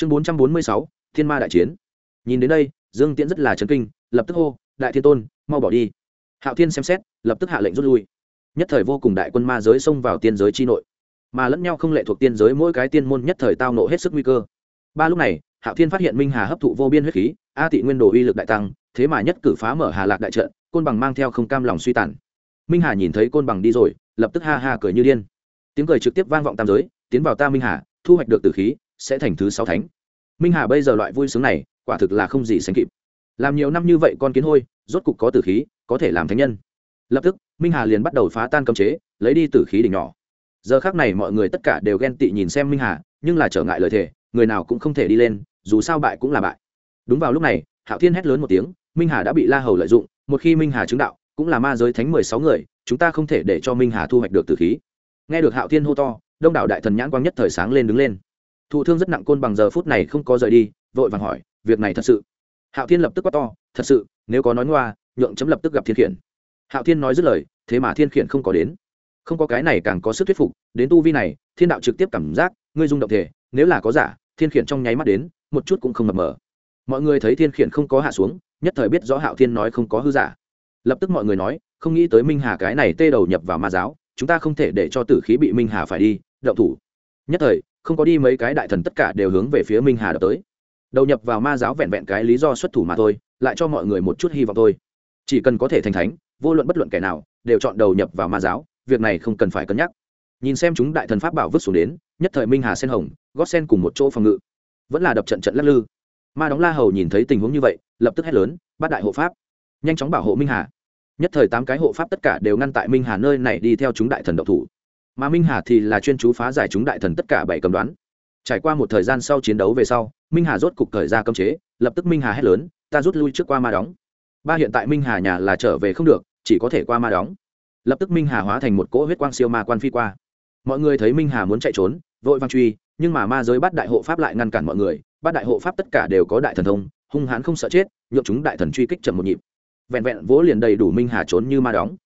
chương bốn trăm bốn mươi sáu, thiên ma đại chiến. Nhìn đến đây, dương tiễn rất là chấn kinh, lập tức hô, đại thiên tôn, mau bỏ đi. Hạo thiên xem xét, lập tức hạ lệnh rút lui. Nhất thời vô cùng đại quân ma giới xông vào tiên giới chi nội. Mà lẫn nhau không lệ thuộc tiên giới, mỗi cái tiên môn nhất thời tao nộ hết sức nguy cơ. Ba lúc này, hạo thiên phát hiện minh hà hấp thụ vô biên huyết khí, a tị nguyên đồ uy lực đại tăng, thế mà nhất cử phá mở hà lạc đại trận, côn bằng mang theo không cam lòng suy tàn. Minh hà nhìn thấy côn bằng đi rồi, lập tức ha ha cười như điên. Tiếng cười trực tiếp vang vọng tam giới, tiến vào ta minh hà, thu hoạch được tử khí sẽ thành thứ sáu thánh. Minh hà bây giờ loại vui sướng này, quả thực là không gì sánh kịp. Làm nhiều năm như vậy con kiến hôi, rốt cục có tử khí, có thể làm thánh nhân. Lập tức, minh hà liền bắt đầu phá tan cấm chế, lấy đi tử khí đỉnh nhỏ. Giờ khác này mọi người tất cả đều ghen tị nhìn xem minh hà, nhưng là trở ngại lời thề, người nào cũng không thể đi lên, dù sao bại cũng là bại. Đúng vào lúc này, hạo thiên hét lớn một tiếng, minh hà đã bị la hầu lợi dụng, một khi minh hà chứng đạo, cũng là ma giới thánh mười sáu người, chúng ta không thể để cho minh hà thu hoạch được tử khí. Nghe được hạo thiên hô to, đông đảo đại thần nhãn quang nhất thời sáng lên đứng lên thụ thương rất nặng côn bằng giờ phút này không có rời đi, vội vàng hỏi, việc này thật sự? Hạo thiên lập tức quát to, thật sự, nếu có nói ngoa, nhượng chấm lập tức gặp thiên khiển. Hạo thiên nói dứt lời, thế mà thiên khiển không có đến. Không có cái này càng có sức thuyết phục, đến tu vi này, thiên đạo trực tiếp cảm giác, ngươi dung động thể, nếu là có giả, thiên khiển trong nháy mắt đến, một chút cũng không mập mờ. Mọi người thấy thiên khiển không có hạ xuống, nhất thời biết rõ hạo thiên nói không có hư giả. Lập tức mọi người nói, không nghĩ tới minh hà cái này tê đầu nhập vào ma giáo, chúng ta không thể để cho tử khí bị minh hà phải đi, động thủ. Nhất thời không có đi mấy cái đại thần tất cả đều hướng về phía minh hà đập tới. Đầu nhập vào ma giáo vẹn vẹn cái lý do xuất thủ mà thôi, lại cho mọi người một chút hy vọng thôi. Chỉ cần có thể thành thánh, vô luận bất luận kẻ nào, đều chọn đầu nhập vào ma giáo, việc này không cần phải cân nhắc. Nhìn xem chúng đại thần pháp bảo vứt xuống đến, nhất thời minh hà sen hồng, gót sen cùng một chỗ phòng ngự. Vẫn là đập trận trận lắc lư. Ma đóng la hầu nhìn thấy tình huống như vậy, lập tức hét lớn bắt đại hộ pháp, nhanh chóng bảo hộ minh hà. Nhất thời tám cái hộ pháp tất cả đều ngăn tại minh hà nơi này đi theo chúng đại thần độc thủ mà minh hà thì là chuyên chú phá giải chúng đại thần tất cả bảy cầm đoán. Trải qua một thời gian sau chiến đấu về sau, minh hà rốt cục thời ra cấm chế, lập tức minh hà hét lớn, ta rút lui trước qua ma đóng. Ba hiện tại minh hà nhà là trở về không được, chỉ có thể qua ma đóng. Lập tức minh hà hóa thành một cỗ huyết quang siêu ma quan phi qua. Mọi người thấy minh hà muốn chạy trốn, vội vang truy, nhưng mà ma giới bắt đại hộ pháp lại ngăn cản mọi người bắt đại hộ pháp tất cả đều có đại thần thông, hung hãn không sợ chết nhộn chúng đại thần truy kích chậm một nhịp. Vẹn vẹn vỗ liền đầy đủ minh hà trốn như ma đóng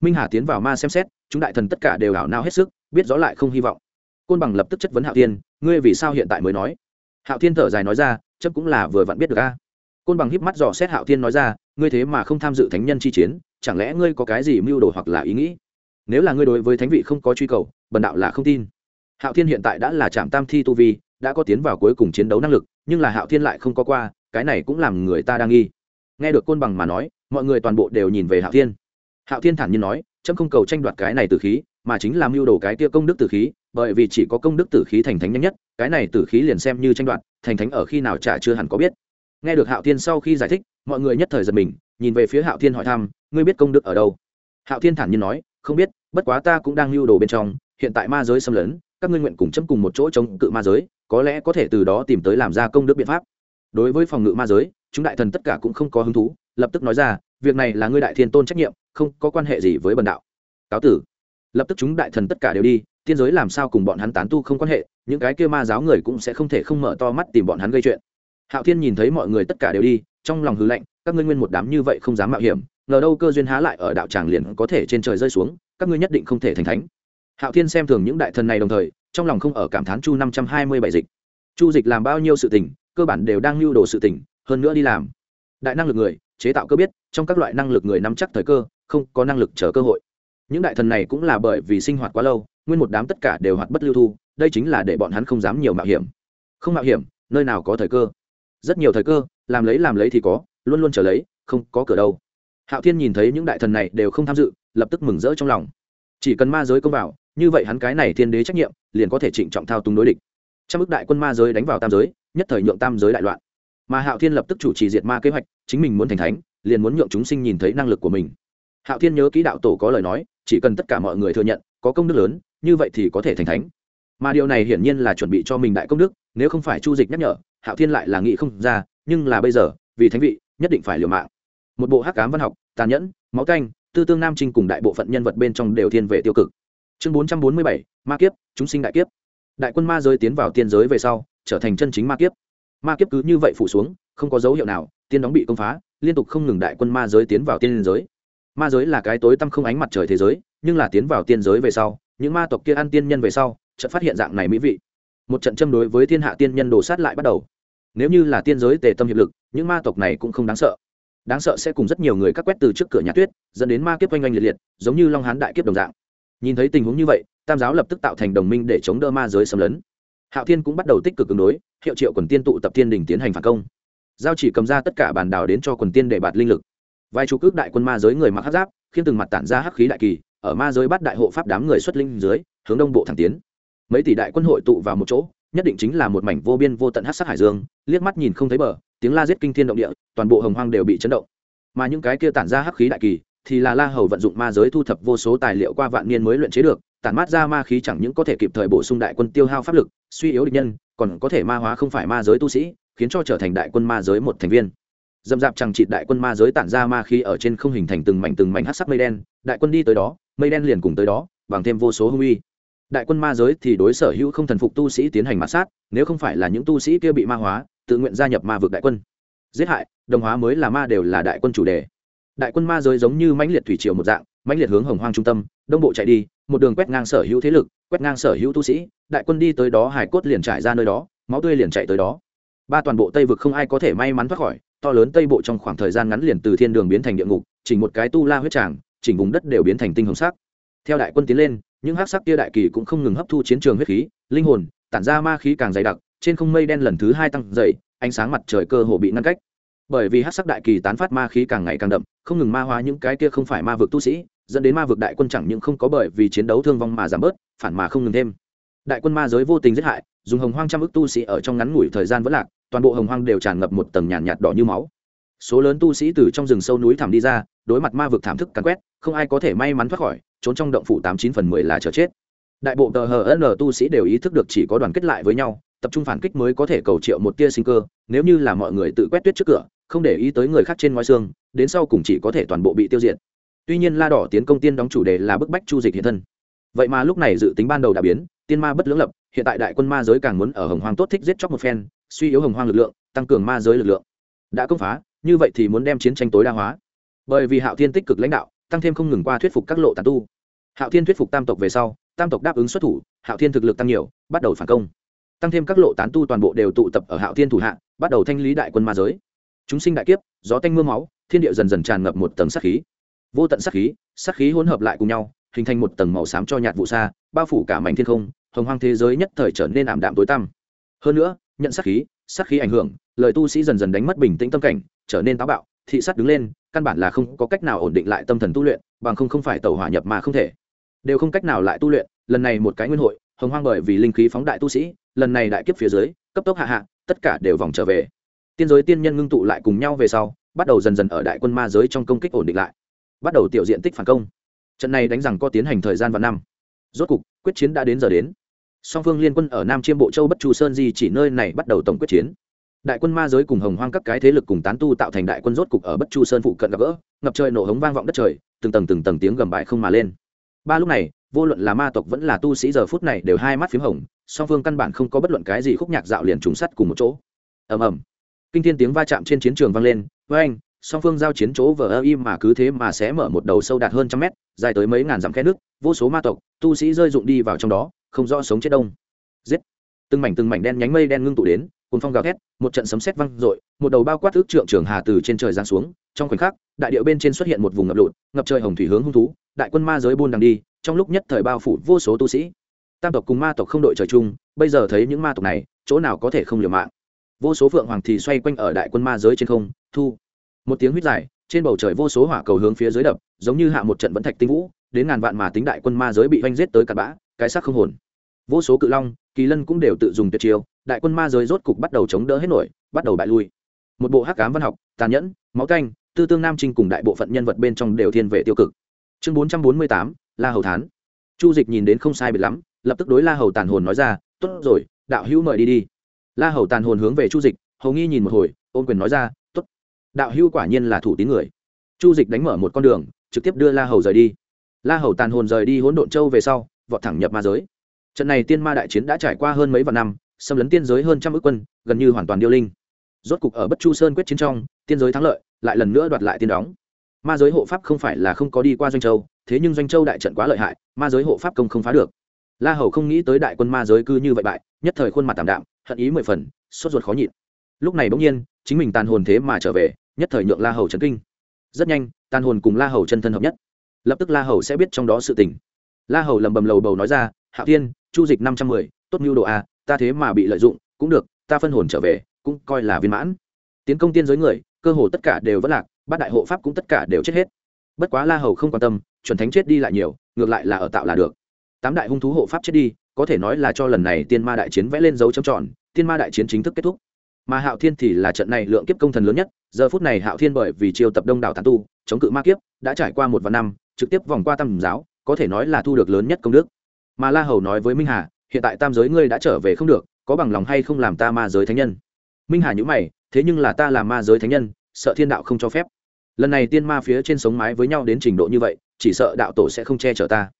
minh hà tiến vào ma xem xét, chúng đại thần tất cả đều ảo nao hết sức, biết rõ lại không hy vọng. Côn bằng lập tức chất vấn hạo thiên, ngươi vì sao hiện tại mới nói? Hạo thiên thở dài nói ra chấp cũng là vừa vặn biết được a. Côn bằng híp mắt dò xét hạo thiên nói ra, ngươi thế mà không tham dự thánh nhân chi chiến, chẳng lẽ ngươi có cái gì mưu đồ hoặc là ý nghĩ? Nếu là ngươi đối với thánh vị không có truy cầu, bần đạo là không tin. Hạo thiên hiện tại đã là trạm tam thi tu vi, đã có tiến vào cuối cùng chiến đấu năng lực, nhưng là hạo thiên lại không có qua, cái này cũng làm người ta đang nghi. Nghe được côn bằng mà nói, mọi người toàn bộ đều nhìn về hạo thiên hạo thiên thản nhiên nói trâm không cầu tranh đoạt cái này từ khí, mà chính làm mưu đồ cái tia công đức tử khí, bởi vì chỉ có công đức tử khí thành thánh nhanh nhất, cái này tử khí liền xem như tranh đoạt, thành thánh ở khi nào chả chưa hẳn có biết. Nghe được hạo thiên sau khi giải thích, mọi người nhất thời giật mình, nhìn về phía hạo thiên hỏi thăm, ngươi biết công đức ở đâu? Hạo thiên thản nhiên nói, không biết, bất quá ta cũng đang lưu đồ bên trong, hiện tại ma giới xâm lấn, các ngươi nguyện cùng chấm cùng một chỗ chống cự ma giới, có lẽ có thể từ đó tìm tới làm ra công đức biện pháp. Đối với phòng ngự ma giới, chúng đại thần tất cả cũng không có hứng thú, lập tức nói ra, việc này là ngươi đại thiên tôn trách nhiệm không có quan hệ gì với bần đạo. Cáo tử. Lập tức chúng đại thần tất cả đều đi, tiên giới làm sao cùng bọn hắn tán tu không quan hệ, những cái kia ma giáo người cũng sẽ không thể không mở to mắt tìm bọn hắn gây chuyện. Hạo thiên nhìn thấy mọi người tất cả đều đi, trong lòng hư lạnh, các ngươi nguyên một đám như vậy không dám mạo hiểm, ngờ đâu cơ duyên há lại ở đạo tràng liền có thể trên trời rơi xuống, các ngươi nhất định không thể thành thánh. Hạo thiên xem thường những đại thần này đồng thời, trong lòng không ở cảm thán chu năm trăm hai mươi bảy dịch. Chu dịch làm bao nhiêu sự tình, cơ bản đều đang lưu đồ sự tình, hơn nữa đi làm đại năng lực người, chế tạo cơ biết, trong các loại năng lực người nắm chắc thời cơ, không có năng lực chờ cơ hội. Những đại thần này cũng là bởi vì sinh hoạt quá lâu, nguyên một đám tất cả đều hoạt bất lưu thu, đây chính là để bọn hắn không dám nhiều mạo hiểm. Không mạo hiểm, nơi nào có thời cơ? Rất nhiều thời cơ, làm lấy làm lấy thì có, luôn luôn trở lấy, không có cửa đâu. Hạo thiên nhìn thấy những đại thần này đều không tham dự, lập tức mừng rỡ trong lòng. Chỉ cần ma giới công vào, như vậy hắn cái này thiên đế trách nhiệm, liền có thể trịnh trọng thao túng đối địch. Trong ước đại quân ma giới đánh vào tam giới, nhất thời nhượng tam giới đại loạn mà hạo thiên lập tức chủ trì diệt ma kế hoạch, chính mình muốn thành thánh, liền muốn nhượng chúng sinh nhìn thấy năng lực của mình. Hạo thiên nhớ kỹ đạo tổ có lời nói, chỉ cần tất cả mọi người thừa nhận, có công đức lớn, như vậy thì có thể thành thánh. Mà điều này hiển nhiên là chuẩn bị cho mình đại công đức, nếu không phải chu dịch nhắc nhở, hạo thiên lại là nghĩ không ra, nhưng là bây giờ, vì thánh vị, nhất định phải liều mạng. Một bộ hắc cám văn học, tàn nhẫn, máu canh tư tương nam trinh cùng đại bộ phận nhân vật bên trong đều thiên về tiêu cực. Chương bốn trăm bốn mươi bảy, ma kiếp, chúng sinh đại kiếp. Đại quân ma giới tiến vào tiên giới về sau, trở thành chân chính ma kiếp ma kiếp cứ như vậy phủ xuống, không có dấu hiệu nào, tiên đóng bị công phá, liên tục không ngừng đại quân ma giới tiến vào tiên giới. Ma giới là cái tối tăm không ánh mặt trời thế giới, nhưng là tiến vào tiên giới về sau, những ma tộc kia ăn tiên nhân về sau trận phát hiện dạng này mỹ vị. Một trận châm đối với thiên hạ tiên nhân đồ sát lại bắt đầu. Nếu như là tiên giới tề tâm hiệp lực, những ma tộc này cũng không đáng sợ. Đáng sợ sẽ cùng rất nhiều người cắt quét từ trước cửa nhà tuyết, dẫn đến ma kiếp oanh oanh liệt liệt, giống như long hán đại kiếp đồng dạng. Nhìn thấy tình huống như vậy, tam giáo lập tức tạo thành đồng minh để chống đỡ ma giới xâm lấn hạo thiên cũng bắt đầu tích cực ứng đối, hiệu triệu quần tiên tụ tập thiên đình tiến hành phản công. Giao chỉ cầm ra tất cả bản đảo đến cho quần tiên để bạt linh lực. Vài chục ước đại quân ma giới người mặc hắc giáp, khiến từng mặt tản ra hắc khí đại kỳ, ở ma giới bắt đại hộ pháp đám người xuất linh dưới, hướng đông bộ thẳng tiến. Mấy tỷ đại quân hội tụ vào một chỗ, nhất định chính là một mảnh vô biên vô tận hắc sắc hải dương, liếc mắt nhìn không thấy bờ, tiếng la giết kinh thiên động địa, toàn bộ hồng hoang đều bị chấn động. Mà những cái kia tản ra hắc khí đại kỳ, thì là la hầu vận dụng ma giới thu thập vô số tài liệu qua vạn niên mới luyện chế được tản mát ra ma khí chẳng những có thể kịp thời bổ sung đại quân tiêu hao pháp lực, suy yếu địch nhân, còn có thể ma hóa không phải ma giới tu sĩ, khiến cho trở thành đại quân ma giới một thành viên. Dầm dạp chẳng trị đại quân ma giới tản ra ma khí ở trên không hình thành từng mảnh từng mảnh hắc sắc mây đen, đại quân đi tới đó, mây đen liền cùng tới đó, bằng thêm vô số hung uy. Đại quân ma giới thì đối sở hữu không thần phục tu sĩ tiến hành mã sát, nếu không phải là những tu sĩ kia bị ma hóa, tự nguyện gia nhập ma vực đại quân. Giết hại, đồng hóa mới là ma đều là đại quân chủ đề. Đại quân ma giới giống như mãnh liệt thủy triều một dạng mãnh liệt hướng hồng hoang trung tâm, đông bộ chạy đi, một đường quét ngang sở hữu thế lực, quét ngang sở hữu tu sĩ, đại quân đi tới đó, hải cốt liền trải ra nơi đó, máu tươi liền chạy tới đó. Ba toàn bộ tây vực không ai có thể may mắn thoát khỏi, to lớn tây bộ trong khoảng thời gian ngắn liền từ thiên đường biến thành địa ngục, chỉnh một cái tu la huyết tràng, chỉnh vùng đất đều biến thành tinh hồng sắc. Theo đại quân tiến lên, những hắc sắc kia đại kỳ cũng không ngừng hấp thu chiến trường huyết khí, linh hồn, tản ra ma khí càng dày đặc, trên không mây đen lần thứ hai tăng dày ánh sáng mặt trời cơ hồ bị ngăn cách bởi vì hắc sắc đại kỳ tán phát ma khí càng ngày càng đậm không ngừng ma hóa những cái kia không phải ma vực tu sĩ dẫn đến ma vực đại quân chẳng những không có bởi vì chiến đấu thương vong mà giảm bớt phản mà không ngừng thêm. Đại quân ma giới vô tình giết hại dùng hồng hoang trăm ức tu sĩ ở trong ngắn ngủi thời gian vẫn lạc toàn bộ hồng hoang đều tràn ngập một tầng nhàn nhạt, nhạt đỏ như máu. Số lớn tu sĩ từ trong rừng sâu núi thảm đi ra đối mặt ma vực thảm thức càn quét không ai có thể may mắn thoát khỏi trốn trong động phủ tám chín phần mười là chờ chết. Đại bộ tờ hờ tu sĩ đều ý thức được chỉ có đoàn kết lại với nhau tập trung phản kích mới có thể cầu triệu một tia sinh cơ nếu như là mọi người tự quét tuyết trước cửa không để ý tới người khác trên ngoài xương, đến sau cùng chỉ có thể toàn bộ bị tiêu diệt. Tuy nhiên la đỏ tiến công tiên đóng chủ đề là bức bách chu dịch hiện thân. Vậy mà lúc này dự tính ban đầu đã biến, tiên ma bất lưỡng lập, hiện tại đại quân ma giới càng muốn ở hồng hoang tốt thích giết chóc một phen, suy yếu hồng hoang lực lượng, tăng cường ma giới lực lượng. Đã công phá, như vậy thì muốn đem chiến tranh tối đa hóa. Bởi vì hạo thiên tích cực lãnh đạo, tăng thêm không ngừng qua thuyết phục các lộ tàn tu. Hạo thiên thuyết phục tam tộc về sau, tam tộc đáp ứng xuất thủ, hạo thiên thực lực tăng nhiều, bắt đầu phản công. Tăng thêm các lộ tán tu toàn bộ đều tụ tập ở hạo thiên thủ hạ, bắt đầu thanh lý đại quân ma giới chúng sinh đại kiếp, gió tanh mưa máu, thiên địa dần dần tràn ngập một tầng sát khí. Vô tận sát khí sát khí hỗn hợp lại cùng nhau, hình thành một tầng màu xám cho nhạt vụ xa, bao phủ cả mảnh thiên không, hồng hoang thế giới nhất thời trở nên ảm đạm tối tăm. Hơn nữa, nhận sát khí sát khí ảnh hưởng, lời tu sĩ dần dần đánh mất bình tĩnh tâm cảnh, trở nên táo bạo, thị sát đứng lên, căn bản là không có cách nào ổn định lại tâm thần tu luyện, bằng không không phải tàu hỏa nhập mà không thể. Đều không cách nào lại tu luyện, lần này một cái nguyên hội, hồng hoang bởi vì linh khí phóng đại tu sĩ, lần này đại kiếp phía dưới, cấp tốc hạ hạ, tất cả đều vòng trở về tiên giới tiên nhân ngưng tụ lại cùng nhau về sau, bắt đầu dần dần ở đại quân ma giới trong công kích ổn định lại. Bắt đầu tiểu diện tích phản công. Trận này đánh rằng có tiến hành thời gian và năm. Rốt cục, quyết chiến đã đến giờ đến. Song phương liên quân ở nam chiêm bộ châu bất chu sơn di chỉ nơi này bắt đầu tổng quyết chiến. Đại quân ma giới cùng hồng hoang các cái thế lực cùng tán tu tạo thành đại quân rốt cục ở bất chu sơn phụ cận gặp gỡ, ngập trời nổ hống vang vọng đất trời, từng tầng từng tầng tiếng gầm bại không mà lên. Ba lúc này, vô luận là ma tộc vẫn là tu sĩ giờ phút này đều hai mắt p h í m hồng, song phương căn bản không có bất luận cái gì khúc nhạc dạo liền trùng sắt cùng một chỗ. Ầm ầm kinh thiên tiếng va chạm trên chiến trường vang lên với anh song phương giao chiến chỗ vờ ơ im mà cứ thế mà sẽ mở một đầu sâu đạt hơn trăm mét, dài tới mấy ngàn dặm khe nước, vô số ma tộc, tu sĩ rơi rụng đi vào trong đó, không rõ sống chết đông. Giết! Từng mảnh từng mảnh đen nhánh mây đen ngưng tụ đến cùng phong gào thét, một trận sấm sét vang dội, một đầu bao quát ước trượng trường hà từ trên trời giáng xuống, trong khoảnh khắc, đại điệu bên trên xuất hiện một vùng ngập lụt, ngập trời hồng thủy hướng hung thú, đại quân ma giới buôn đang đi, trong lúc nhất thời bao phủ vô số tu sĩ. Tam tộc cùng ma tộc không đội trời chung, bây giờ thấy những ma tộc này, chỗ nào có thể không liều mạng? Vô số phượng hoàng thì xoay quanh ở đại quân ma giới trên không, thu. Một tiếng huyết dài, trên bầu trời vô số hỏa cầu hướng phía dưới đập, giống như hạ một trận vẫn thạch tinh vũ, đến ngàn vạn mà tính đại quân ma giới bị oanh giết tới cặn bã, cái xác không hồn. Vô số cự long, kỳ lân cũng đều tự dùng tuyệt chiêu, đại quân ma giới rốt cục bắt đầu chống đỡ hết nổi, bắt đầu bại lui. Một bộ hắc cám văn học, tàn nhẫn, máu canh, tư tương nam trinh cùng đại bộ phận nhân vật bên trong đều thiên về tiêu cực. Chương bốn trăm bốn mươi tám, la hầu thán. Chu dịch nhìn đến không sai biệt lắm, lập tức đối la hầu tàn hồn nói ra, tốt rồi, đạo hữu mời đi đi la hầu tàn hồn hướng về chu dịch, hầu nghi nhìn một hồi ôm quyền nói ra, tốt. Đạo hữu quả nhiên là thủ tín người. Chu dịch đánh mở một con đường, trực tiếp đưa la hầu rời đi. La hầu tàn hồn rời đi hỗn độn châu về sau, vọt thẳng nhập ma giới. Trận này tiên ma đại chiến đã trải qua hơn mấy vạn năm, xâm lấn tiên giới hơn trăm ước quân, gần như hoàn toàn điêu linh. Rốt cục ở bất chu sơn quyết chiến trong, tiên giới thắng lợi, lại lần nữa đoạt lại tiên đóng. Ma giới hộ pháp không phải là không có đi qua doanh châu, thế nhưng doanh châu đại trận quá lợi hại, ma giới hộ pháp công không phá được la hầu không nghĩ tới đại quân ma giới cư như vậy bại, nhất thời khuôn mặt tảm đạm, hận ý mười phần, sốt ruột khó nhịn. Lúc này bỗng nhiên, chính mình tàn hồn thế mà trở về, nhất thời nhượng la hầu chấn kinh. Rất nhanh, tàn hồn cùng la hầu chân thân hợp nhất. Lập tức la hầu sẽ biết trong đó sự tình. La hầu lầm bầm lầu bầu nói ra, Hạ thiên, chu dịch năm trăm mười, tốt mưu độ a, ta thế mà bị lợi dụng, cũng được, ta phân hồn trở về, cũng coi là viên mãn. Tiến công tiên giới người, cơ hồ tất cả đều vẫn lạc, bát đại hộ pháp cũng tất cả đều chết hết. Bất quá la hầu không quan tâm, chuẩn thánh chết đi lại nhiều, ngược lại là ở tạo là được tám đại hung thú hộ pháp chết đi, có thể nói là cho lần này tiên ma đại chiến vẽ lên dấu trầm tròn, tiên ma đại chiến chính thức kết thúc. Mà hạo thiên thì là trận này lượng kiếp công thần lớn nhất, giờ phút này hạo thiên bởi vì chiêu tập đông đảo tàn tu, chống cự ma kiếp, đã trải qua một vạn năm, trực tiếp vòng qua tam giáo, có thể nói là thu được lớn nhất công đức. Mà la hầu nói với minh hà, hiện tại tam giới ngươi đã trở về không được, có bằng lòng hay không làm ta ma giới thánh nhân? Minh hà nhữ mày, thế nhưng là ta là ma giới thánh nhân, sợ thiên đạo không cho phép. Lần này tiên ma phía trên sống mái với nhau đến trình độ như vậy, chỉ sợ đạo tổ sẽ không che chở ta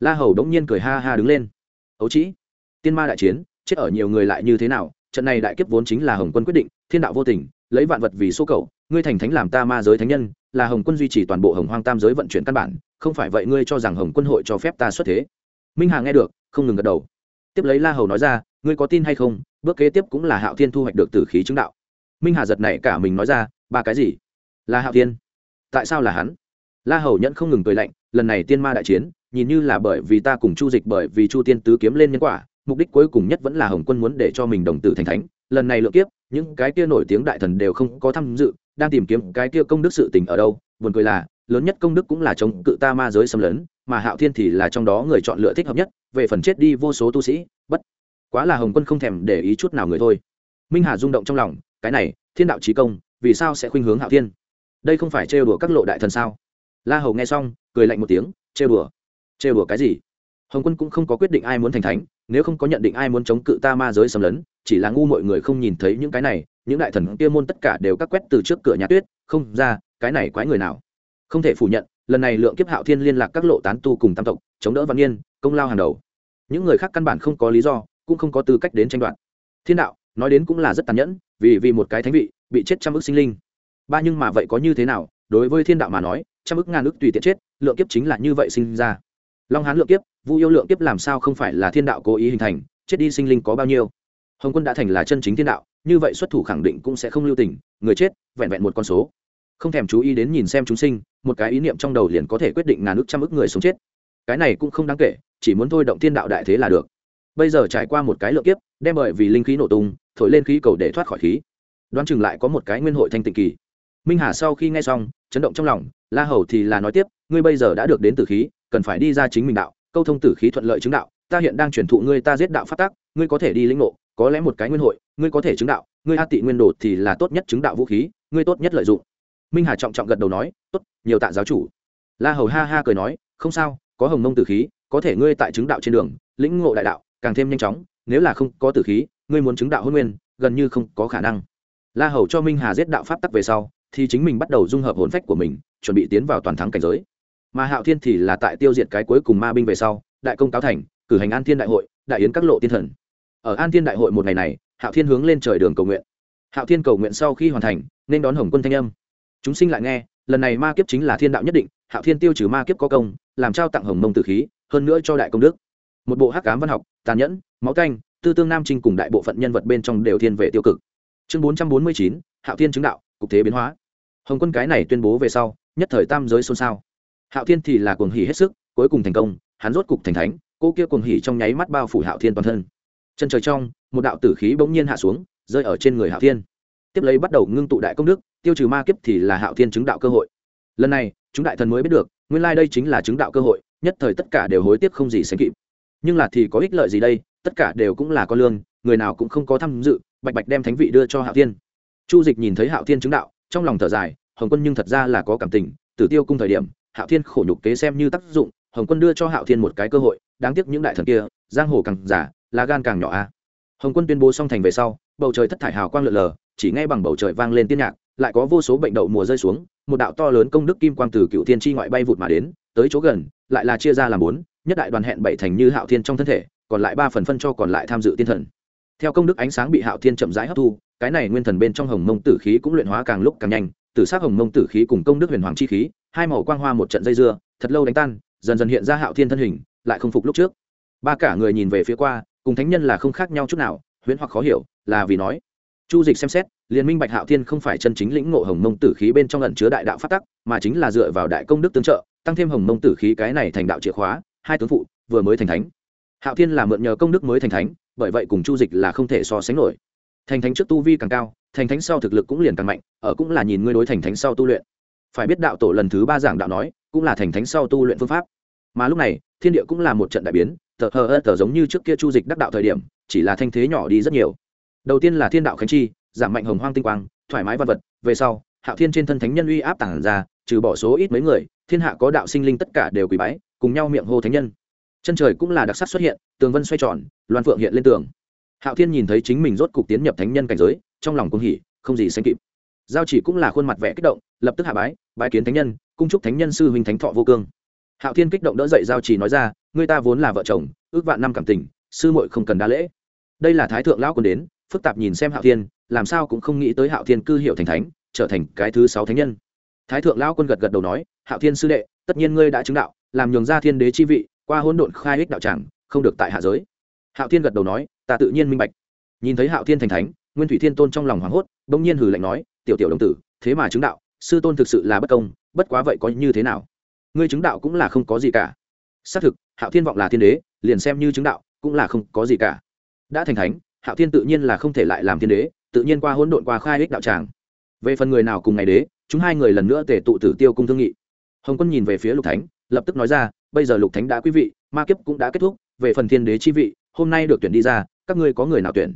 la hầu đống nhiên cười ha ha đứng lên. Ấu trĩ, tiên ma đại chiến, chết ở nhiều người lại như thế nào? Trận này đại kiếp vốn chính là hồng quân quyết định, thiên đạo vô tình, lấy vạn vật vì số cầu, ngươi thành thánh làm ta ma giới thánh nhân, là hồng quân duy trì toàn bộ hồng hoang tam giới vận chuyển căn bản, không phải vậy ngươi cho rằng hồng quân hội cho phép ta xuất thế? Minh hà nghe được, không ngừng gật đầu. Tiếp lấy la hầu nói ra, ngươi có tin hay không? Bước kế tiếp cũng là hạo thiên thu hoạch được tử khí chứng đạo. Minh hà giật này cả mình nói ra, ba cái gì? Là hạo thiên? Tại sao là hắn? La hầu nhẫn không ngừng cười lạnh, lần này tiên ma đại chiến nhìn như là bởi vì ta cùng chu dịch bởi vì chu tiên tứ kiếm lên nhân quả, mục đích cuối cùng nhất vẫn là hồng quân muốn để cho mình đồng tử thành thánh. Lần này lựa kiếp, những cái kia nổi tiếng đại thần đều không có tham dự, đang tìm kiếm cái kia công đức sự tình ở đâu. Buồn cười là, lớn nhất công đức cũng là chống cự ta ma giới xâm lấn, mà hạo thiên thì là trong đó người chọn lựa thích hợp nhất, về phần chết đi vô số tu sĩ, bất quá là hồng quân không thèm để ý chút nào người thôi. Minh hà rung động trong lòng, cái này, thiên đạo trí công, vì sao sẽ khuynh hướng hạo thiên? Đây không phải trêu đùa các lộ đại thần sao? La hầu nghe xong, cười lạnh một tiếng, trêu đùa trêu đùa cái gì? Hồng quân cũng không có quyết định ai muốn thành thánh, nếu không có nhận định ai muốn chống cự ta ma giới xâm lấn, chỉ là ngu mọi người không nhìn thấy những cái này, những đại thần kia môn tất cả đều cắt quét từ trước cửa nhà tuyết, không, ra, cái này quái người nào? Không thể phủ nhận, lần này lượng kiếp hạo thiên liên lạc các lộ tán tu cùng tam tộc, chống đỡ văn yên công lao hàng đầu. Những người khác căn bản không có lý do, cũng không có tư cách đến tranh đoạt. Thiên đạo, nói đến cũng là rất tàn nhẫn, vì vì một cái thánh vị, bị chết trăm ức sinh linh. Ba nhưng mà vậy có như thế nào? Đối với thiên đạo mà nói, trăm ức ngàn ức tùy tiện chết, lượng kiếp chính là như vậy sinh ra long hán lượng kiếp, vu yêu lượng kiếp làm sao không phải là thiên đạo cố ý hình thành, chết đi sinh linh có bao nhiêu? Hồng quân đã thành là chân chính thiên đạo, như vậy xuất thủ khẳng định cũng sẽ không lưu tình, người chết, vẹn vẹn một con số. Không thèm chú ý đến nhìn xem chúng sinh, một cái ý niệm trong đầu liền có thể quyết định ngàn ước trăm ước người sống chết. Cái này cũng không đáng kể, chỉ muốn thôi động thiên đạo đại thế là được. Bây giờ trải qua một cái lượng kiếp, đem bởi vì linh khí nổ tung, thổi lên khí cầu để thoát khỏi khí. Đoán chừng lại có một cái nguyên hội thanh tịnh kỳ. Minh hà sau khi nghe xong, chấn động trong lòng, la hầu thì là nói tiếp, ngươi bây giờ đã được đến tử khí cần phải đi ra chính mình đạo, câu thông tử khí thuận lợi chứng đạo, ta hiện đang truyền thụ ngươi ta giết đạo phát tác, ngươi có thể đi lĩnh ngộ, có lẽ một cái nguyên hội, ngươi có thể chứng đạo, ngươi a tị nguyên đồ thì là tốt nhất chứng đạo vũ khí, ngươi tốt nhất lợi dụng. Minh hà trọng trọng gật đầu nói, tốt, nhiều tạ giáo chủ. La hầu ha ha cười nói, không sao, có hồng mông tử khí, có thể ngươi tại chứng đạo trên đường, lĩnh ngộ đại đạo, càng thêm nhanh chóng, nếu là không có tử khí, ngươi muốn chứng đạo hôn nguyên, gần như không có khả năng. La hầu cho minh hà giết đạo pháp tắc về sau, thì chính mình bắt đầu dung hợp hồn phách của mình, chuẩn bị tiến vào toàn thắng cảnh giới mà hạo thiên thì là tại tiêu diệt cái cuối cùng ma binh về sau, đại công cáo thành, cử hành an thiên đại hội, đại yến các lộ tiên thần. Ở an thiên đại hội một ngày này, hạo thiên hướng lên trời đường cầu nguyện. Hạo thiên cầu nguyện sau khi hoàn thành, nên đón hồng quân thanh âm. Chúng sinh lại nghe, lần này ma kiếp chính là thiên đạo nhất định, hạo thiên tiêu trừ ma kiếp có công, làm trao tặng hồng mông tử khí, hơn nữa cho đại công đức. Một bộ hắc cám văn học, tàn nhẫn, máu canh, tư tương nam trinh cùng đại bộ phận nhân vật bên trong đều thiên về tiêu cực. Chương bốn trăm bốn mươi chín, hạo thiên chứng đạo, cục thế biến hóa. Hồng quân cái này tuyên bố về sau, nhất thời tam giới xôn xao hạo thiên thì là cuồng hỉ hết sức, cuối cùng thành công, hắn rốt cục thành thánh, cô kia cuồng hỉ trong nháy mắt bao phủ hạo thiên toàn thân. Chân trời trong, một đạo tử khí bỗng nhiên hạ xuống, rơi ở trên người hạo thiên. Tiếp lấy bắt đầu ngưng tụ đại công đức, tiêu trừ ma kiếp thì là hạo thiên chứng đạo cơ hội. Lần này, chúng đại thần mới biết được, nguyên lai đây chính là chứng đạo cơ hội, nhất thời tất cả đều hối tiếc không gì sánh kịp. Nhưng là thì có ích lợi gì đây, tất cả đều cũng là con lương, người nào cũng không có tham dự, bạch bạch đem thánh vị đưa cho hạo thiên. Chu dịch nhìn thấy hạo thiên chứng đạo, trong lòng thở dài, hồng quân nhưng thật ra là có cảm tình, tử tiêu cung thời điểm hạo thiên khổ nhục kế xem như tác dụng, hồng quân đưa cho hạo thiên một cái cơ hội, đáng tiếc những đại thần kia, giang hồ càng giả, lá gan càng nhỏ a. Hồng quân tuyên bố xong thành về sau, bầu trời thất thải hào quang lượn lờ, chỉ ngay bằng bầu trời vang lên tiên nhạc, lại có vô số bệnh đậu mùa rơi xuống, một đạo to lớn công đức kim quang từ cựu thiên tri ngoại bay vụt mà đến, tới chỗ gần, lại là chia ra làm bốn, nhất đại đoàn hẹn bảy thành như hạo thiên trong thân thể, còn lại ba phần phân cho còn lại tham dự tiên thần. Theo công đức ánh sáng bị hạo thiên chậm rãi hấp thu, cái này nguyên thần bên trong hồng mông tử khí cũng luyện hóa càng lúc càng nhanh tử sắc hồng mông tử khí cùng công đức huyền hoàng chi khí, hai màu quang hoa một trận dây dưa, thật lâu đánh tan, dần dần hiện ra hạo thiên thân hình, lại không phục lúc trước. Ba cả người nhìn về phía qua, cùng thánh nhân là không khác nhau chút nào, huyễn hoặc khó hiểu, là vì nói. Chu dịch xem xét, liền minh bạch hạo thiên không phải chân chính lĩnh ngộ hồng mông tử khí bên trong ẩn chứa đại đạo pháp tắc, mà chính là dựa vào đại công đức tương trợ, tăng thêm hồng mông tử khí cái này thành đạo chìa khóa, hai tướng phụ vừa mới thành thánh. Hạo thiên là mượn nhờ công đức mới thành thánh, bởi vậy cùng chu dịch là không thể so sánh nổi thành thánh trước tu vi càng cao, thành thánh sau thực lực cũng liền càng mạnh, ở cũng là nhìn ngươi đối thành thánh sau tu luyện. Phải biết đạo tổ lần thứ ba giảng đạo nói, cũng là thành thánh sau tu luyện phương pháp. Mà lúc này, thiên địa cũng là một trận đại biến, tờ hờ ơ tờ giống như trước kia chu dịch đắc đạo thời điểm, chỉ là thanh thế nhỏ đi rất nhiều. Đầu tiên là thiên đạo khánh chi, giảm mạnh hồng hoang tinh quang, thoải mái văn vật, về sau, hạo thiên trên thân thánh nhân uy áp tản ra, trừ bỏ số ít mấy người, thiên hạ có đạo sinh linh tất cả đều quỳ bái, cùng nhau miệng hô thánh nhân. Chân trời cũng là đặc sắc xuất hiện, tường vân xoay tròn, loan phượng hiện lên tường hạo thiên nhìn thấy chính mình rốt cục tiến nhập thánh nhân cảnh giới, trong lòng cũng hỉ, không gì sánh kịp. Giao chỉ cũng là khuôn mặt vẻ kích động, lập tức hạ bái bái kiến thánh nhân, cung chúc thánh nhân sư huynh thánh thọ vô cương. Hạo thiên kích động đỡ dậy giao chỉ nói ra người ta vốn là vợ chồng, ước vạn năm cảm tình, sư muội không cần đa lễ. Đây là thái thượng lão còn đến, phức tạp nhìn xem hạo thiên, làm sao cũng không nghĩ tới hạo thiên cư hiệu thành thánh, trở thành cái thứ sáu thánh nhân. Thái thượng lão quân gật gật đầu nói, hạo thiên sư đệ, tất nhiên ngươi đã chứng đạo, làm nhường ra thiên đế chi vị, qua hỗn độn khai ích đạo tràng, không được tại hạ giới hạo thiên gật đầu nói, ta tự nhiên minh bạch. Nhìn thấy hạo thiên thành thánh, nguyên thủy thiên tôn trong lòng hoảng hốt, bỗng nhiên hừ lạnh nói, tiểu tiểu đồng tử, thế mà chứng đạo, sư tôn thực sự là bất công, bất quá vậy có như thế nào? Ngươi chứng đạo cũng là không có gì cả. Xác thực, hạo thiên vọng là thiên đế, liền xem như chứng đạo, cũng là không có gì cả. Đã thành thánh, hạo thiên tự nhiên là không thể lại làm thiên đế, tự nhiên qua hỗn độn qua khai ích đạo tràng. Về phần người nào cùng ngày đế, chúng hai người lần nữa tề tụ tử tiêu cung thương nghị. Hồng quân nhìn về phía lục thánh, lập tức nói ra, bây giờ lục thánh đã quý vị, ma kiếp cũng đã kết thúc, về phần thiên đế chi vị hôm nay được tuyển đi ra, các ngươi có người nào tuyển?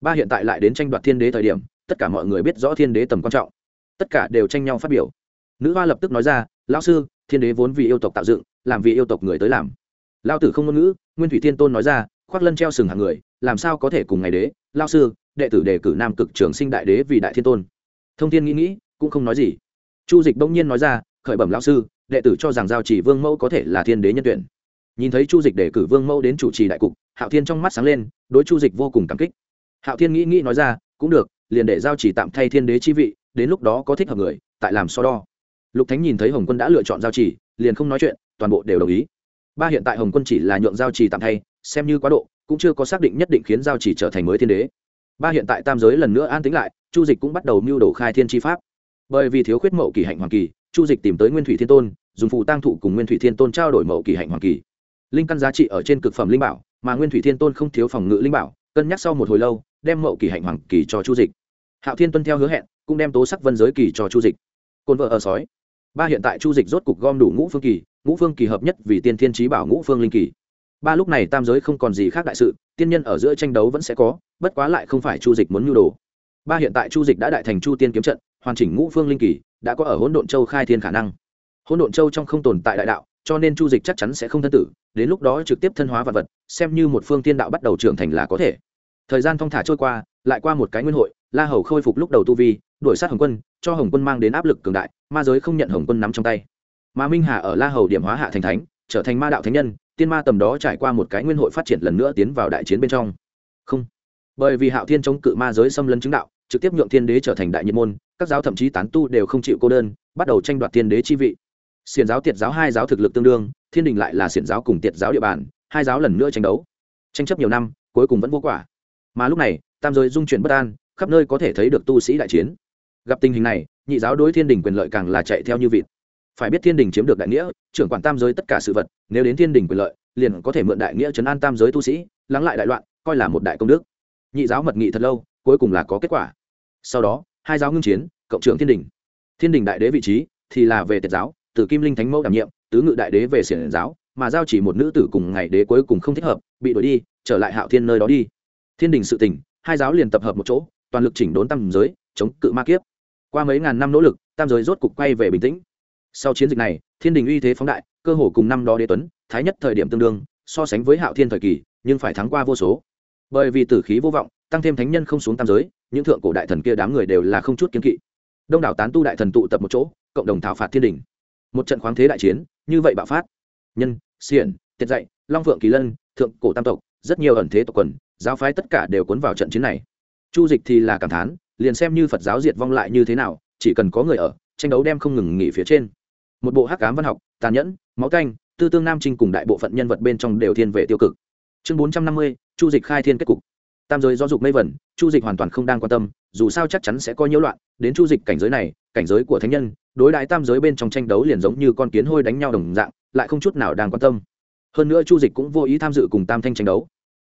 Ba hiện tại lại đến tranh đoạt thiên đế thời điểm, tất cả mọi người biết rõ thiên đế tầm quan trọng. Tất cả đều tranh nhau phát biểu. Nữ hoa lập tức nói ra, lão sư, thiên đế vốn vì yêu tộc tạo dựng, làm vì yêu tộc người tới làm. Lao tử không ngôn ngữ, nguyên thủy thiên tôn nói ra, khoác lân treo sừng hàng người, làm sao có thể cùng ngày đế? Lao sư, đệ tử đề cử nam cực trường sinh đại đế vì đại thiên tôn. Thông thiên nghĩ nghĩ, cũng không nói gì. Chu dịch bỗng nhiên nói ra, khởi bẩm lao sư, đệ tử cho rằng giao chỉ vương mẫu có thể là thiên đế nhân tuyển nhìn thấy chu dịch đề cử vương mẫu đến chủ trì đại cục, hạo thiên trong mắt sáng lên, đối chu dịch vô cùng cảm kích. Hạo thiên nghĩ nghĩ nói ra, cũng được, liền để giao chỉ tạm thay thiên đế chi vị, đến lúc đó có thích hợp người, tại làm so đo. Lục thánh nhìn thấy hồng quân đã lựa chọn giao chỉ, liền không nói chuyện, toàn bộ đều đồng ý. Ba hiện tại hồng quân chỉ là nhượng giao chỉ tạm thay, xem như quá độ, cũng chưa có xác định nhất định khiến giao chỉ trở thành mới thiên đế. Ba hiện tại tam giới lần nữa an tính lại, chu dịch cũng bắt đầu mưu đồ khai thiên tri pháp. Bởi vì thiếu khuyết mậu kỳ hạnh hoàng kỳ, chu dịch tìm tới nguyên thủy thiên tôn, dùng phụ tăng thụ cùng nguyên thủy thiên tôn trao đổi mậu kỳ hạnh hoàng kỳ linh căn giá trị ở trên cực phẩm linh bảo, mà nguyên thủy thiên tôn không thiếu phòng ngự linh bảo, cân nhắc sau một hồi lâu, đem mậu kỳ hạnh hoàng kỳ cho chu dịch. Hạo thiên tuân theo hứa hẹn, cũng đem tố sắc vân giới kỳ cho chu dịch. Côn vợ ở sói. Ba hiện tại chu dịch rốt cục gom đủ ngũ phương kỳ, ngũ phương kỳ hợp nhất vì tiên thiên trí bảo ngũ phương linh kỳ. Ba lúc này tam giới không còn gì khác đại sự, tiên nhân ở giữa tranh đấu vẫn sẽ có, bất quá lại không phải chu dịch muốn nhu đồ. Ba hiện tại chu dịch đã đại thành chu tiên kiếm trận, hoàn chỉnh ngũ phương linh kỳ, đã có ở hỗn độn châu khai thiên khả năng. Hỗn độn châu trong không tồn tại đại đạo cho nên chu dịch chắc chắn sẽ không thân tử, đến lúc đó trực tiếp thân hóa vật vật, xem như một phương tiên đạo bắt đầu trưởng thành là có thể. Thời gian thong thả trôi qua, lại qua một cái nguyên hội, la hầu khôi phục lúc đầu tu vi, đuổi sát hồng quân, cho hồng quân mang đến áp lực cường đại, ma giới không nhận hồng quân nắm trong tay. Mà minh hà ở la hầu điểm hóa hạ thành thánh, trở thành ma đạo thánh nhân, tiên ma tầm đó trải qua một cái nguyên hội phát triển lần nữa tiến vào đại chiến bên trong. Không. Bởi vì hạo thiên chống cự ma giới xâm lấn chứng đạo, trực tiếp nhượng thiên đế trở thành đại nhiệt môn, các giáo thậm chí tán tu đều không chịu cô đơn, bắt đầu tranh đoạt thiên đế chi vị xiển giáo tiệt giáo hai giáo thực lực tương đương, thiên đình lại là xiển giáo cùng tiệt giáo địa bàn, hai giáo lần nữa tranh đấu. Tranh chấp nhiều năm, cuối cùng vẫn vô quả. Mà lúc này, tam giới dung chuyển bất an, khắp nơi có thể thấy được tu sĩ đại chiến. Gặp tình hình này, nhị giáo đối thiên đình quyền lợi càng là chạy theo như vịt. Phải biết thiên đình chiếm được đại nghĩa, trưởng quản tam giới tất cả sự vật, nếu đến thiên đình quyền lợi, liền có thể mượn đại nghĩa chấn an tam giới tu sĩ, lắng lại đại loạn, coi là một đại công đức. Nhị giáo mật nghị thật lâu, cuối cùng là có kết quả. Sau đó, hai giáo ngưng chiến, cộng trưởng thiên đình. Thiên đình đại đế vị trí thì là về tiệt giáo từ kim linh thánh mẫu đảm nhiệm, tứ ngự đại đế về xiển giáo, mà giao chỉ một nữ tử cùng ngày đế cuối cùng không thích hợp, bị đuổi đi, trở lại hạo thiên nơi đó đi. Thiên đình sự tỉnh, hai giáo liền tập hợp một chỗ, toàn lực chỉnh đốn tam giới, chống cự ma kiếp. Qua mấy ngàn năm nỗ lực, tam giới rốt cục quay về bình tĩnh. Sau chiến dịch này, thiên đình uy thế phóng đại, cơ hồ cùng năm đó đế tuấn, thái nhất thời điểm tương đương, so sánh với hạo thiên thời kỳ, nhưng phải thắng qua vô số. Bởi vì tử khí vô vọng, tăng thêm thánh nhân không xuống tam giới, những thượng cổ đại thần kia đám người đều là không chút kiến kỵ. Đông đảo tán tu đại thần tụ tập một chỗ, cộng đồng thảo phạt thiên đình một trận khoáng thế đại chiến, như vậy bạo phát. Nhân, xiển, tiệt dạy, long phượng kỳ lân, thượng cổ tam tộc, rất nhiều ẩn thế tộc quần, giáo phái tất cả đều cuốn vào trận chiến này. Chu dịch thì là cảm thán, liền xem như phật giáo diệt vong lại như thế nào, chỉ cần có người ở, tranh đấu đem không ngừng nghỉ phía trên. Một bộ hắc cám văn học, tàn nhẫn, máu canh, tư tương nam trinh cùng đại bộ phận nhân vật bên trong đều thiên về tiêu cực. Chương bốn trăm năm mươi, chu dịch khai thiên kết cục. Tam giới do dục mây vẩn, chu dịch hoàn toàn không đang quan tâm, dù sao chắc chắn sẽ có nhiễu loạn, đến chu dịch cảnh giới này, cảnh giới của thánh nhân đối đại tam giới bên trong tranh đấu liền giống như con kiến hôi đánh nhau đồng dạng, lại không chút nào đang quan tâm. Hơn nữa chu dịch cũng vô ý tham dự cùng tam thanh tranh đấu.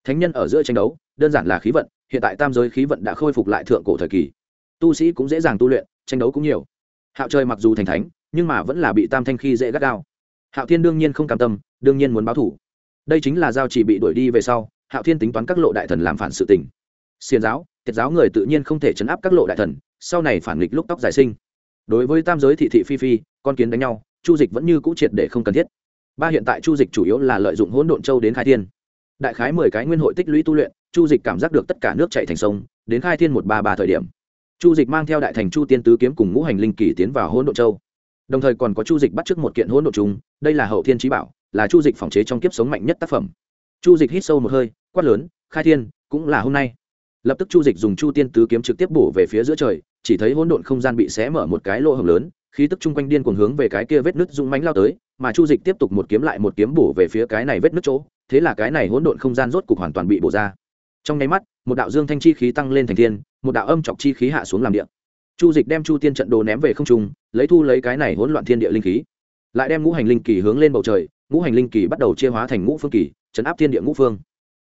Thánh nhân ở giữa tranh đấu, đơn giản là khí vận, hiện tại tam giới khí vận đã khôi phục lại thượng cổ thời kỳ. Tu sĩ cũng dễ dàng tu luyện, tranh đấu cũng nhiều. Hạo trời mặc dù thành thánh, nhưng mà vẫn là bị tam thanh khi dễ gắt gao. Hạo thiên đương nhiên không cam tâm, đương nhiên muốn báo thủ. Đây chính là giao chỉ bị đuổi đi về sau, hạo thiên tính toán các lộ đại thần làm phản sự tình. Xiền giáo, tiệt giáo người tự nhiên không thể chấn áp các lộ đại thần, sau này phản nghịch lúc tóc giải sinh đối với tam giới thị thị phi phi, con kiến đánh nhau, chu dịch vẫn như cũ triệt để không cần thiết. Ba hiện tại chu dịch chủ yếu là lợi dụng hỗn độn châu đến khai thiên. Đại khái mười cái nguyên hội tích lũy tu luyện, chu dịch cảm giác được tất cả nước chạy thành sông, đến khai thiên một ba ba thời điểm. Chu dịch mang theo đại thành chu tiên tứ kiếm cùng ngũ hành linh kỳ tiến vào hỗn độn châu. Đồng thời còn có chu dịch bắt t r ư ớ c một kiện hỗn độn chúng đây là hậu thiên trí bảo, là chu dịch phòng chế trong kiếp sống mạnh nhất tác phẩm. Chu dịch hít sâu một hơi, quát lớn, khai thiên, cũng là hôm nay lập tức chu dịch dùng chu tiên tứ kiếm trực tiếp bổ về phía giữa trời, chỉ thấy hỗn độn không gian bị xé mở một cái lỗ hồng lớn, khí tức chung quanh điên cuồng hướng về cái kia vết nứt dũng mánh lao tới, mà chu dịch tiếp tục một kiếm lại một kiếm bổ về phía cái này vết nứt chỗ, thế là cái này hỗn độn không gian rốt cục hoàn toàn bị bổ ra. Trong nháy mắt, một đạo dương thanh chi khí tăng lên thành thiên, một đạo âm chọc chi khí hạ xuống làm địa. Chu dịch đem chu tiên trận đồ ném về không trung, lấy thu lấy cái này hỗn loạn thiên địa linh khí. Lại đem ngũ hành linh kỳ hướng lên bầu trời, ngũ hành linh kỳ bắt đầu chia hóa thành ngũ phương kỳ, chấn áp thiên địa ngũ phương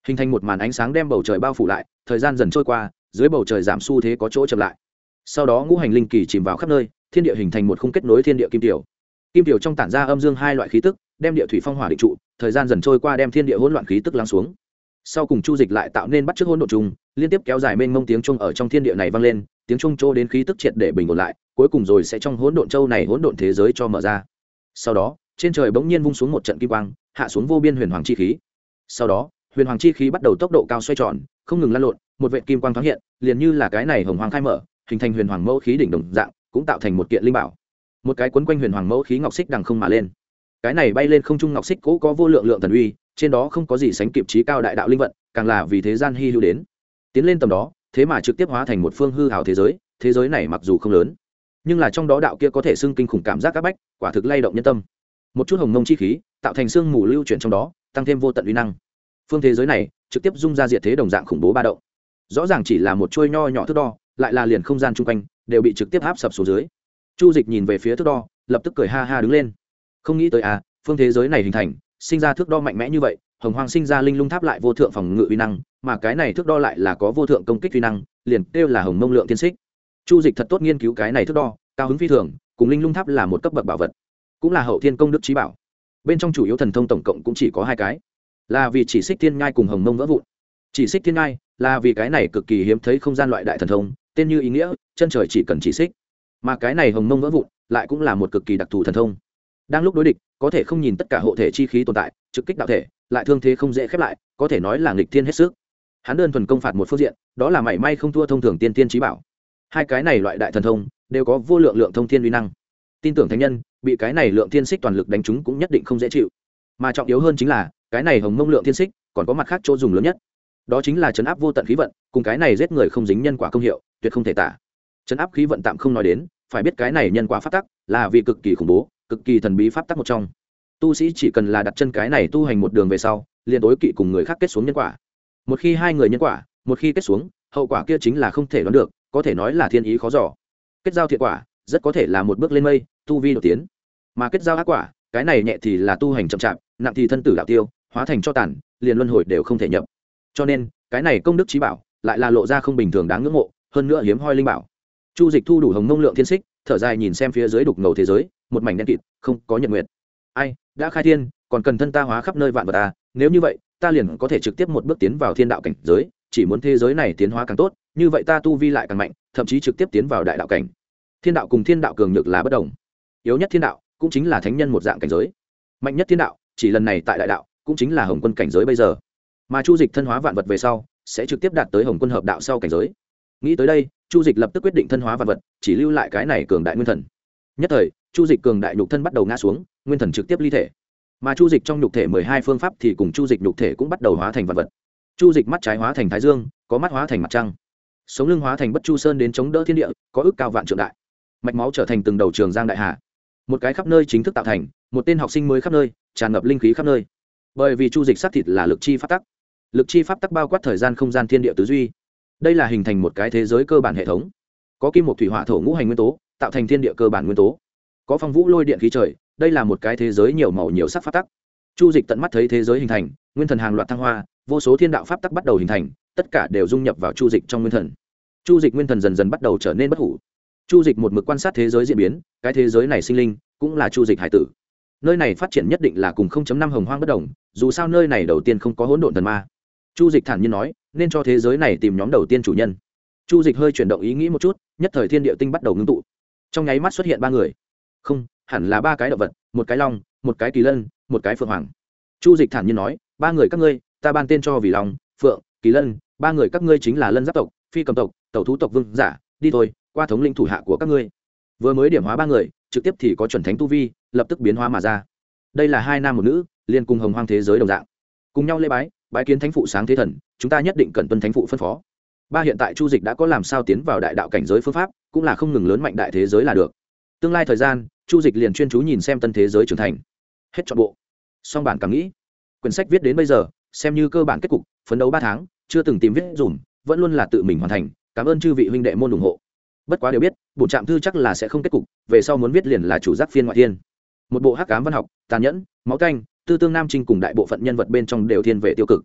hình thành một màn ánh sáng đem bầu trời bao phủ lại, thời gian dần trôi qua, dưới bầu trời giảm xu thế có chỗ chậm lại. Sau đó ngũ hành linh kỳ chìm vào khắp nơi, thiên địa hình thành một khung kết nối thiên địa kim tiểu. Kim tiểu trong tản ra âm dương hai loại khí tức, đem địa thủy phong hỏa định trụ, thời gian dần trôi qua đem thiên địa hỗn loạn khí tức lắng xuống. Sau cùng chu dịch lại tạo nên bắt chước hỗn độn chung, liên tiếp kéo dài mênh mông tiếng trung ở trong thiên địa này vang lên, tiếng trung chỗ đến khí tức triệt để bình ổn lại, cuối cùng rồi sẽ trong hỗn độn châu này hỗn độn thế giới cho mở ra. Sau đó, trên trời bỗng nhiên vung xuống một trận kim quang, hạ xuống vô biên huyền hoàng chi khí. Sau đó huyền hoàng chi khí bắt đầu tốc độ cao xoay tròn, không ngừng lan lộn, một vệ kim quang thoáng hiện, liền như là cái này hồng hoàng khai mở, hình thành huyền hoàng mẫu khí đỉnh đồng dạng, cũng tạo thành một kiện linh bảo. Một cái quấn quanh huyền hoàng mẫu khí ngọc xích đằng không mà lên. Cái này bay lên không trung ngọc xích cũ có vô lượng lượng thần uy, trên đó không có gì sánh kịp trí cao đại đạo linh vận, càng là vì thế gian hy hữu đến. Tiến lên tầm đó, thế mà trực tiếp hóa thành một phương hư hào thế giới thế giới này mặc dù không lớn, nhưng là trong đó đạo kia có thể xưng kinh khủng cảm giác các bách, quả thực lay động nhân tâm. Một chút hồng nông chi khí, tạo thành xương mù lưu chuyển trong đó, tăng thêm vô tận uy năng phương thế giới này trực tiếp dung ra diệt thế đồng dạng khủng bố ba động. Rõ ràng chỉ là một chuôi nho nhỏ thước đo, lại là liền không gian chung quanh, đều bị trực tiếp áp sập xuống dưới. Chu dịch nhìn về phía thước đo, lập tức cười ha ha đứng lên. Không nghĩ tới à phương thế giới này hình thành, sinh ra thước đo mạnh mẽ như vậy, hồng hoang sinh ra linh lung tháp lại vô thượng phòng ngự uy năng, mà cái này thước đo lại là có vô thượng công kích uy năng, liền kêu là hồng mông lượng tiên xích. Chu dịch thật tốt nghiên cứu cái này thước đo, cao hứng phi thường, cùng linh lung tháp là một cấp bậc bảo vật, cũng là hậu thiên công đức trí bảo. Bên trong chủ yếu thần thông tổng cộng cũng chỉ có hai cái là vì chỉ xích thiên ngai cùng hồng mông vỡ vụn. Chỉ xích thiên ngai là vì cái này cực kỳ hiếm thấy không gian loại đại thần thông, tên như ý nghĩa, chân trời chỉ cần chỉ xích. Mà cái này hồng mông vỡ vụn lại cũng là một cực kỳ đặc thù thần thông. Đang lúc đối địch, có thể không nhìn tất cả hộ thể chi khí tồn tại, trực kích đạo thể, lại thương thế không dễ khép lại, có thể nói là nghịch thiên hết sức. Hắn đơn thuần công phạt một phương diện, đó là mảy may không thua thông thường tiên tiên trí bảo. Hai cái này loại đại thần thông đều có vô lượng lượng thông thiên uy năng. Tin tưởng thánh nhân, bị cái này lượng thiên xích toàn lực đánh chúng cũng nhất định không dễ chịu. Mà trọng yếu hơn chính là cái này hồng mông lượng thiên xích, còn có mặt khác chỗ dùng lớn nhất. Đó chính là chấn áp vô tận khí vận, cùng cái này giết người không dính nhân quả công hiệu, tuyệt không thể tả. Chấn áp khí vận tạm không nói đến, phải biết cái này nhân quả pháp tắc là vì cực kỳ khủng bố, cực kỳ thần bí pháp tắc một trong. Tu sĩ chỉ cần là đặt chân cái này tu hành một đường về sau, liền tối kỵ cùng người khác kết xuống nhân quả. Một khi hai người nhân quả, một khi kết xuống, hậu quả kia chính là không thể đoán được, có thể nói là thiên ý khó giỏ kết giao thiện quả, rất có thể là một bước lên mây, tu vi đột tiến. Mà kết giao ác quả, cái này nhẹ thì là tu hành chậm chạp, nặng thì thân tử đạo tiêu hóa thành cho tàn, liền luân hồi đều không thể nhập. Cho nên, cái này công đức trí bảo lại là lộ ra không bình thường đáng ngưỡng mộ, hơn nữa hiếm hoi linh bảo. Chu dịch thu đủ hồng mông lượng thiên xích, thở dài nhìn xem phía dưới đục ngầu thế giới, một mảnh đen kịt, không có nhật nguyện. ai, đã khai thiên, còn cần thân ta hóa khắp nơi vạn vật ta nếu như vậy, ta liền có thể trực tiếp một bước tiến vào thiên đạo cảnh giới, chỉ muốn thế giới này tiến hóa càng tốt, như vậy ta tu vi lại càng mạnh, thậm chí trực tiếp tiến vào đại đạo cảnh. Thiên đạo cùng thiên đạo cường nhược là bất đồng. Yếu nhất thiên đạo cũng chính là thánh nhân một dạng cảnh giới. Mạnh nhất thiên đạo, chỉ lần này tại đại đạo cũng chính là hồng quân cảnh giới bây giờ. Mà chu dịch thân hóa vạn vật về sau, sẽ trực tiếp đạt tới hồng quân hợp đạo sau cảnh giới. Nghĩ tới đây, chu dịch lập tức quyết định thân hóa vạn vật, chỉ lưu lại cái này cường đại nguyên thần. Nhất thời, chu dịch cường đại nhục thân bắt đầu ngã xuống, nguyên thần trực tiếp ly thể. Mà chu dịch trong nhục thể mười hai phương pháp thì cùng chu dịch nhục thể cũng bắt đầu hóa thành vạn vật. Chu dịch mắt trái hóa thành thái dương, có mắt hóa thành mặt trăng. Sống lưng hóa thành bất chu sơn đến chống đỡ thiên địa, có ước cao vạn trượng đại. Mạch máu trở thành từng đầu trường giang đại hà. Một cái khắp nơi chính thức tạo thành, một tên học sinh mới khắp nơi, tràn ngập linh khí khắp nơi bởi vì chu dịch xác thịt là lực chi pháp tắc. Lực chi pháp tắc bao quát thời gian không gian thiên địa tứ duy. Đây là hình thành một cái thế giới cơ bản hệ thống. Có kim một thủy hỏa thổ ngũ hành nguyên tố, tạo thành thiên địa cơ bản nguyên tố. Có phong vũ lôi điện khí trời, đây là một cái thế giới nhiều màu nhiều sắc pháp tắc. Chu dịch tận mắt thấy thế giới hình thành, nguyên thần hàng loạt thăng hoa, vô số thiên đạo pháp tắc bắt đầu hình thành, tất cả đều dung nhập vào chu dịch trong nguyên thần. Chu dịch nguyên thần dần dần bắt đầu trở nên bất hủ. Chu dịch một mực quan sát thế giới diễn biến, cái thế giới này sinh linh cũng là chu dịch hải tử nơi này phát triển nhất định là cùng 0.5 hồng hoang bất đồng, dù sao nơi này đầu tiên không có hỗn độn thần ma. Chu dịch thản nhiên nói, nên cho thế giới này tìm nhóm đầu tiên chủ nhân. Chu dịch hơi chuyển động ý nghĩ một chút, nhất thời thiên địa tinh bắt đầu ngưng tụ. Trong nháy mắt xuất hiện ba người. Không, hẳn là ba cái động vật, một cái long, một cái kỳ lân, một cái phượng hoàng. Chu dịch thản nhiên nói, ba người các ngươi, ta ban tên cho vì long, phượng, kỳ lân, ba người các ngươi chính là lân giáp tộc, phi cầm tộc, tẩu thú tộc vương giả, đi thôi, qua thống lĩnh thủ hạ của các ngươi. Vừa mới điểm hóa ba người trực tiếp thì có chuẩn thánh tu vi, lập tức biến hóa mà ra. Đây là hai nam một nữ liên cùng hồng hoang thế giới đồng dạng. Cùng nhau lễ bái bái kiến thánh phụ sáng thế thần, chúng ta nhất định cần tuân thánh phụ phân phó. Ba hiện tại chu dịch đã có làm sao tiến vào đại đạo cảnh giới phương pháp, cũng là không ngừng lớn mạnh đại thế giới là được. Tương lai thời gian, chu dịch liền chuyên chú nhìn xem tân thế giới trưởng thành. Hết chọn bộ. Song bản cảm nghĩ, quyển sách viết đến bây giờ, xem như cơ bản kết cục, phấn đấu ba tháng, chưa từng tìm viết dùm, vẫn luôn là tự mình hoàn thành. Cảm ơn chư vị huynh đệ môn ủng hộ. Bất quá đều biết, bổn trạm thư chắc là sẽ không kết cục về sau muốn viết liền là chủ giác phiên ngoại thiên. Một bộ hắc cám văn học, tàn nhẫn, máu canh, tư tương nam trinh cùng đại bộ phận nhân vật bên trong đều thiên về tiêu cực.